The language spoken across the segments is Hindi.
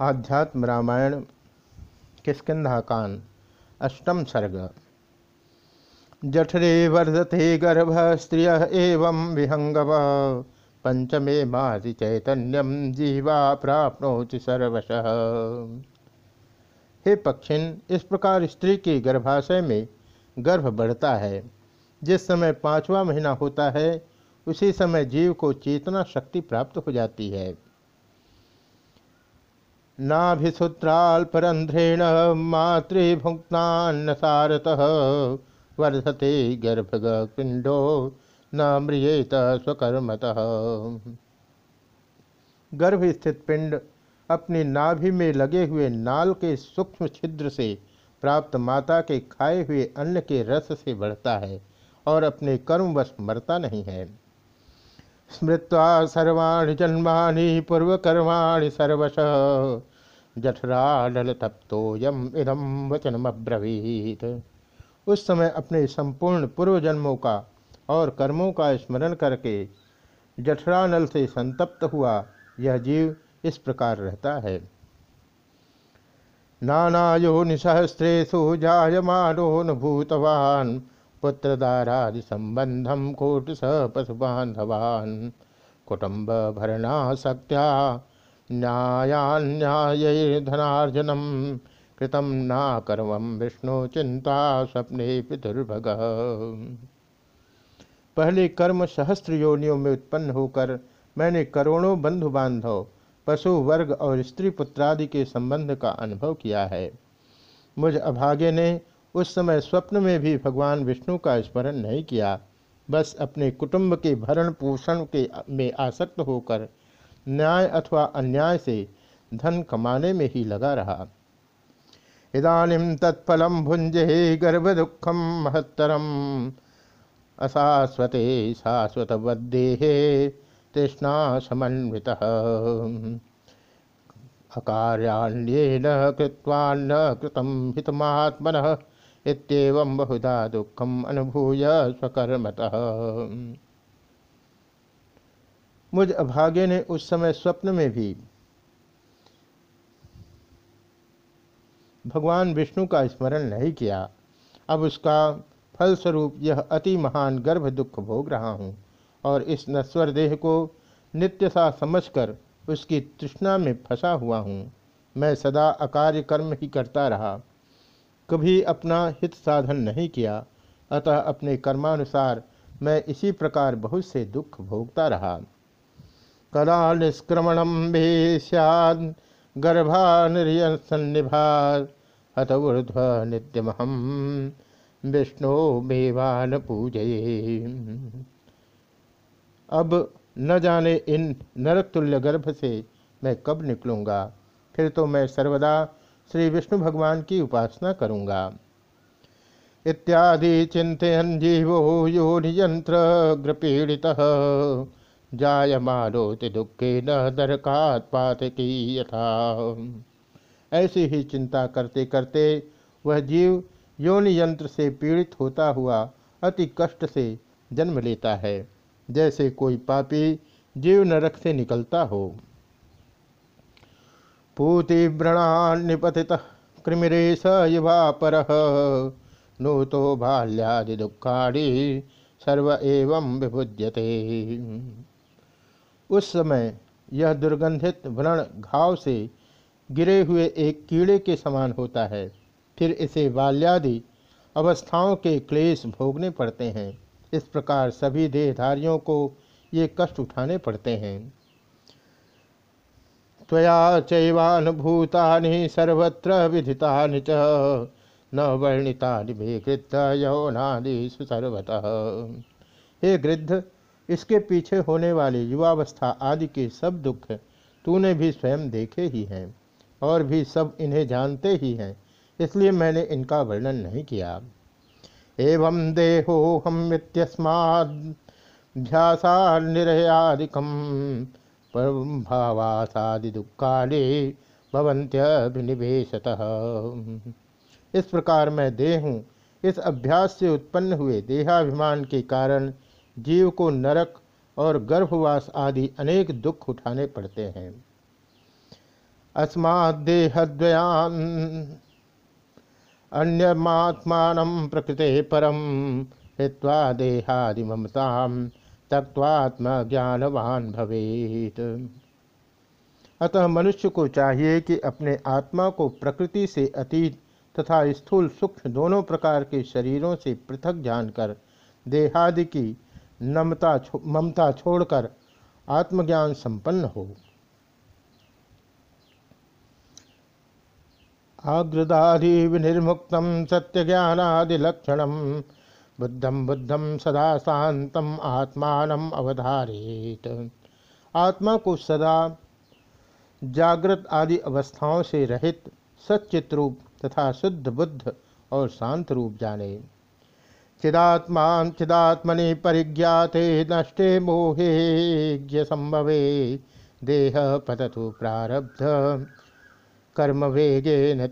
आध्यात्म रामायण किस्किंधाकान? अष्टम सर्ग। जठरे वर्धते गर्भ, स्त्रिय एवं विहंगव पंचमे माति चैतन्यम जीवा प्राप्नोति सर्वश। हे पक्षिन, इस प्रकार स्त्री के गर्भाशय में गर्भ बढ़ता है। जिस समय पांचवा महीना होता है, उसी समय जीव को चेतना शक्ति प्राप्त हो जाती है। नाभिसूत्राल्परंध्रेण मातृभुक्तान्न सारतः वर्धते गर्भपिंडो न म्रियेत स्वकर्मतः। गर्भ स्थित पिंड अपनी नाभि में लगे हुए नाल के सूक्ष्म छिद्र से प्राप्त माता के खाए हुए अन्न के रस से बढ़ता है और अपने कर्मवश मरता नहीं है। स्मृत्वा सर्वाणी जन्मानि पूर्वकर्माणि सर्वश। तप्तोयम इदम वचनमब्रवीत। उस समय अपने संपूर्ण पूर्व जन्मों का और कर्मों का स्मरण करके जठरानल से संतप्त हुआ यह जीव इस प्रकार रहता है। नानायो निसहस्रेशु भूतवान पुत्रदारादि संबंधम कोटि स पशुबांधवान कुटुंब भरणा शक्त्या न्यायान्यायधनार्जनम कृतम ना कर्म विष्णु चिंता स्वप्ने पितुर्भग पहले कर्म सहस्त्र योनियों में उत्पन्न होकर मैंने करोड़ों बंधु बांधव पशु वर्ग और स्त्री पुत्रादि के संबंध का अनुभव किया है। मुझ अभागे ने उस समय स्वप्न में भी भगवान विष्णु का स्मरण नहीं किया। बस अपने कुटुंब के भरण पोषण के में आसक्त होकर न्याय अथवा अन्याय से धन कमाने में ही लगा रहा। इदानीम तत्फलम भुंजे गर्भ दुखम महत्तरम। अशाश्वते शाश्वत वदेहे तृष्णा समन्वित। अकार्याण्येन कृत्वान्न कृतम हितमात्मन। इत्येवं बहुधा दुखम अनुभूय स्वकर्मतः। मुझ अभागे ने उस समय स्वप्न में भी भगवान विष्णु का स्मरण नहीं किया। अब उसका फलस्वरूप यह अति महान गर्भ दुख भोग रहा हूँ और इस नस्वर देह को नित्य सा समझकर उसकी तृष्णा में फंसा हुआ हूँ। मैं सदा अकार्य कर्म ही करता रहा। कभी अपना हित साधन नहीं किया। अतः अपने कर्मानुसार मैं इसी प्रकार बहुत से दुख भोगता रहा। कला निष्क्रमणम भी नित्यमहम विष्णु मेवान पूजये अब न जाने इन नरक तुल्य गर्भ से मैं कब निकलूँगा। फिर तो मैं सर्वदा श्री विष्णु भगवान की उपासना करूँगा। इत्यादि चिंतन जीवो योनियंत्र ग्रपीड़ित जायमानोति दुखे न दरकात पात की यथा ऐसी ही चिंता करते करते वह जीव योनि यंत्र से पीड़ित होता हुआ अति कष्ट से जन्म लेता है। जैसे कोई पापी जीव नरक से निकलता हो। पूति व्रणान निपति कृमिरेश युवा पर नो तो बाल्यादि दुखाड़ी सर्व एवं विभुज्यते। उस समय यह दुर्गंधित व्रण घाव से गिरे हुए एक कीड़े के समान होता है। फिर इसे बाल्यादि अवस्थाओं के क्लेश भोगने पड़ते हैं। इस प्रकार सभी देहधारियों को ये कष्ट उठाने पड़ते हैं। त्वया चैवानुभूतानि सर्वत्र विधितानि च। न वर्णितानि भेकृत यौनादिषु सर्वतः हे गृद्ध इसके पीछे होने वाले युवावस्था आदि के सब दुख तूने भी स्वयं देखे ही हैं और भी सब इन्हें जानते ही हैं, इसलिए मैंने इनका वर्णन नहीं किया। एवं देहो हम इत्यस्माध्यासा निरयादिकम भावासादि दुखाले भवंत्यभिनिवेशतः इस प्रकार मैं देह हूँ। इस अभ्यास से उत्पन्न हुए देहाभिमान के कारण जीव को नरक और गर्भवास आदि अनेक दुख उठाने पड़ते हैं। अस्मादेहद्वयान् अन्यमात्मानं प्रकृते परम हित्वा देहादिममतां ज्ञानवान भवेत। अतः मनुष्य को चाहिए कि अपने आत्मा को प्रकृति से अतीत तथा स्थूल सूक्ष्म दोनों प्रकार के शरीरों से पृथक जानकर देहादि की नमता छो, ममता छोड़कर आत्मज्ञान संपन्न हो। आग्रदादि विनिर्मुक्त सत्य ज्ञानादिलक्षण बुद्धम बुद्धम सदा शांतम आत्मान अवधारित। आत्मा को सदा जागृत आदि अवस्थाओं से रहित, सच्चित रूप तथा शुद्ध बुद्ध और शांत रूप जाने। चिदात्मा चिदात्मनि परिज्ञाते नष्टे मोहे संभवे, देह पततु प्रारब्ध, कर्म वेगे न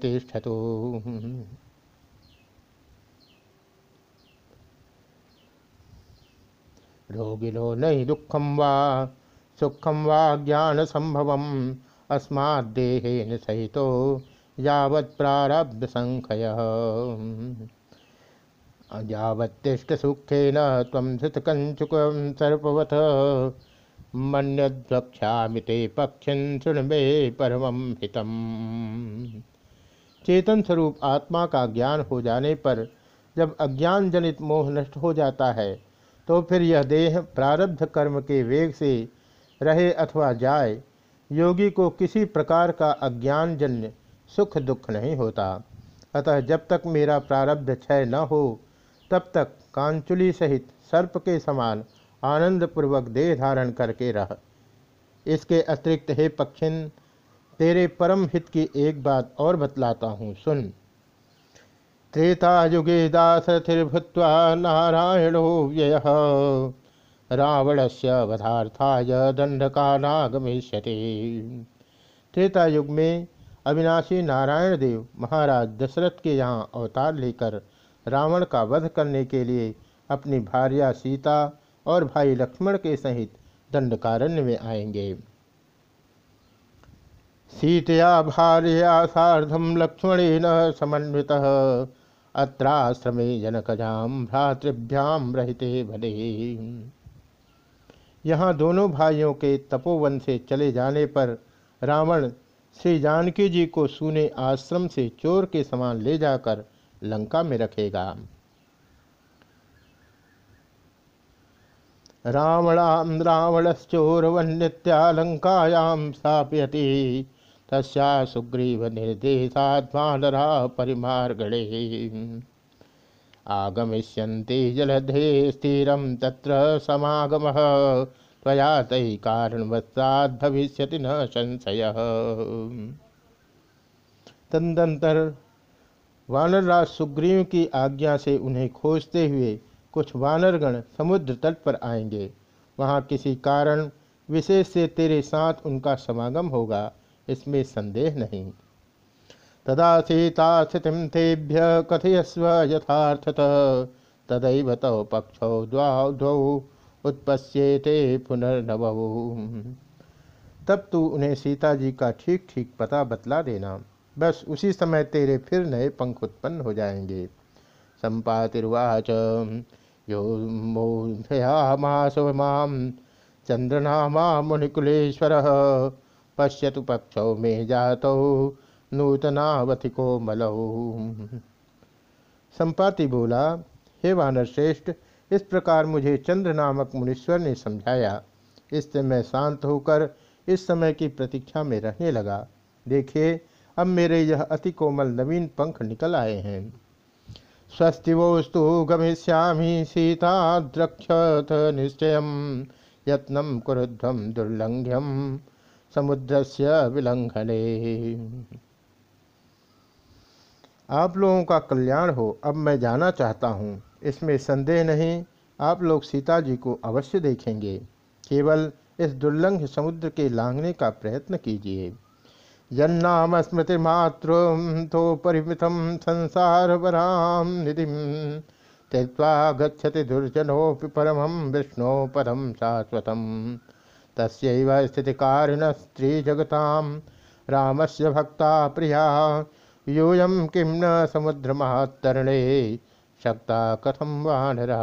रोगिनो नहीं दुखम वा सुखम वा ज्ञान संभवम अस्मादेहेन सहित यावत् प्रारब्ध संखय यावत्तिष्ठ सुखेन तम धृतकंचुक सर्पवथ मन्यद्वक्ष्यामि ते पक्षिन सुन मे परम हितम। चेतन स्वरूप आत्मा का ज्ञान हो जाने पर जब अज्ञान जनित मोह नष्ट हो जाता है तो फिर यह देह प्रारब्ध कर्म के वेग से रहे अथवा जाए, योगी को किसी प्रकार का अज्ञानजन्य सुख दुख नहीं होता। अतः जब तक मेरा प्रारब्ध क्षय न हो, तब तक कांचुली सहित सर्प के समान आनंदपूर्वक देह धारण करके रह। इसके अतिरिक्त, हे पक्षिन, तेरे परम हित की एक बात और बतलाता हूँ, सुन। त्रेता युगे दासथिर्भूत्वा नारायणो व्यय। रावण से वधार्थाय दंडका नागमिष्यति त्रेता युग में अविनाशी नारायण देव महाराज दशरथ के यहाँ अवतार लेकर रावण का वध करने के लिए अपनी भार्या सीता और भाई लक्ष्मण के सहित दंडकारण्य में आएँगे। सीतया भार्या साधम लक्ष्मण समन्वित। अत्राश्रमे जनकजाम भ्रातृभ्याम रहते भले। यहाँ दोनों भाइयों के तपोवन से चले जाने पर रावण श्री जानकी जी को सुने आश्रम से चोर के समान ले जाकर लंका में रखेगा। रावणाम रावणश्चोरवन्यत्यालंकायाम स्थापयति। तस्या सुग्रीव निर्देशात्मानरा परिमार्गणे। आगमिष्यन्ति जलधे स्थिरं तत्र समागमः। त्वया तैः कारणवत्सात् भविष्यति न संशय। तदंतर वानरराज सुग्रीव की आज्ञा से उन्हें खोजते हुए कुछ वानरगण समुद्र तट पर आएँगे। वहाँ किसी कारण विशेष से तेरे साथ उनका समागम होगा। इसमें संदेह नहीं। तदा सीता स्थिति तेभ्य कथयस्व यथार्थत। तदैव तव पक्षौ द्वौ उत्पश्येते पुनर्नवौ। तब तू उन्हें सीता जी का ठीक ठीक पता बतला देना। बस उसी समय तेरे फिर नए पंख उत्पन्न हो जाएँगे। संपातिर्वाच, यो मोहयामास माम चंद्रनामा मुनिकुलेश्वर। पश्यतु पक्षौ में जातौ नूतनावति को मलऊ संपाति बोला, हे वानर श्रेष्ठ, इस प्रकार मुझे चंद्र नामक मुनीश्वर ने समझाया। इससे मैं शांत होकर इस समय की प्रतीक्षा में रहने लगा। देखिए, अब मेरे यह अति कोमल नवीन पंख निकल आए हैं। स्वस्ति वोस्तु गमिष्यामी सीता द्रक्षथ निश्चय यत्नम कुरुध्वम दुर्लंघ्यम समुद्र से विलंघने। आप लोगों का कल्याण हो, अब मैं जाना चाहता हूँ। इसमें संदेह नहीं, आप लोग सीता जी को अवश्य देखेंगे। केवल इस दुर्लंघ समुद्र के लांघने का प्रयत्न कीजिए। जन्नाम स्मृति मातृ तो परिमितम संसार वराम निधि। त्यक्वा गच्छति दुर्जनोपि परम विष्णु पदम शाश्वतम। तस्व स्थिति कारिण स्त्री जगताम रामस्य भक्ता प्रिया यूयम किम न समुद्र महातरणे शक्ता कथम वानरा?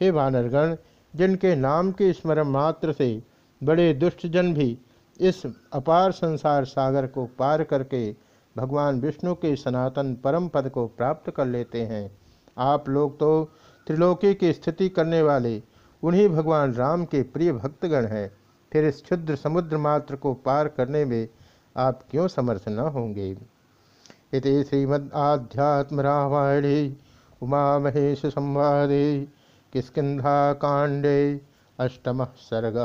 हे वानरगण, जिनके नाम के स्मरण मात्र से बड़े दुष्टजन भी इस अपार संसार सागर को पार करके भगवान विष्णु के सनातन परम पद को प्राप्त कर लेते हैं। आप लोग तो त्रिलोकी की स्थिति करने वाले उन्हीं भगवान राम के प्रिय भक्तगण हैं। फिर इस क्षुद्र समुद्र मात्र को पार करने में आप क्यों समर्थ न होंगे? इति श्रीमद् आध्यात्म रामायणे उमा महेश संवादे किस्किधा कांडे अष्टम सर्ग।